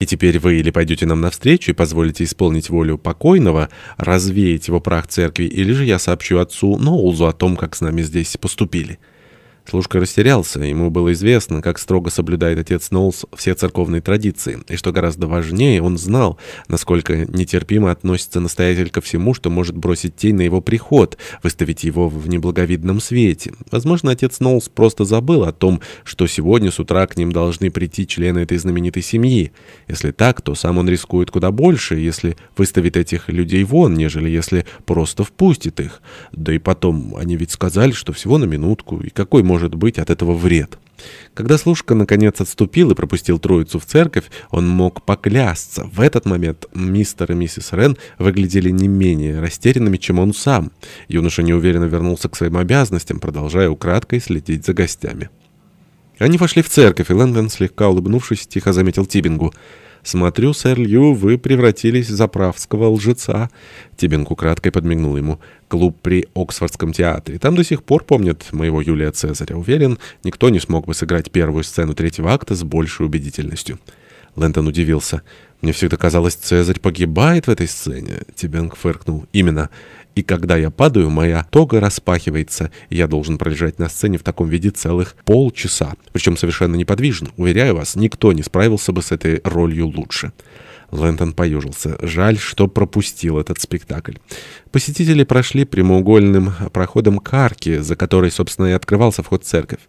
И теперь вы или пойдете нам навстречу и позволите исполнить волю покойного, развеять его прах церкви, или же я сообщу отцу Ноулзу о том, как с нами здесь поступили». Служка растерялся, ему было известно, как строго соблюдает отец Ноулс все церковные традиции, и что гораздо важнее, он знал, насколько нетерпимо относится настоятель ко всему, что может бросить тень на его приход, выставить его в неблаговидном свете. Возможно, отец Ноулс просто забыл о том, что сегодня с утра к ним должны прийти члены этой знаменитой семьи. Если так, то сам он рискует куда больше, если выставит этих людей вон, нежели если просто впустит их. Да и потом, они ведь сказали, что всего на минутку, и какой может может быть от этого вред. Когда служка наконец отступил и пропустил троицу в церковь, он мог поклясться. В этот момент мистер и миссис Рен выглядели не менее растерянными, чем он сам. Юноша неуверенно вернулся к своим обязанностям, продолжая украдкой следить за гостями. Они вошли в церковь, и Лэнгдон, слегка улыбнувшись, тихо заметил Тибингу — «Смотрю, сэр Лью, вы превратились в заправского лжеца». Тибинг украдкой подмигнул ему. «Клуб при Оксфордском театре. Там до сих пор помнят моего Юлия Цезаря. Уверен, никто не смог бы сыграть первую сцену третьего акта с большей убедительностью». Лэнтон удивился. «Мне всегда казалось, Цезарь погибает в этой сцене». Тибинг фыркнул. «Именно». И когда я падаю, моя тога распахивается, и я должен пролежать на сцене в таком виде целых полчаса. Причем совершенно неподвижно. Уверяю вас, никто не справился бы с этой ролью лучше. Лэнтон поюжился. Жаль, что пропустил этот спектакль. Посетители прошли прямоугольным проходом к арке, за которой, собственно, и открывался вход в церковь.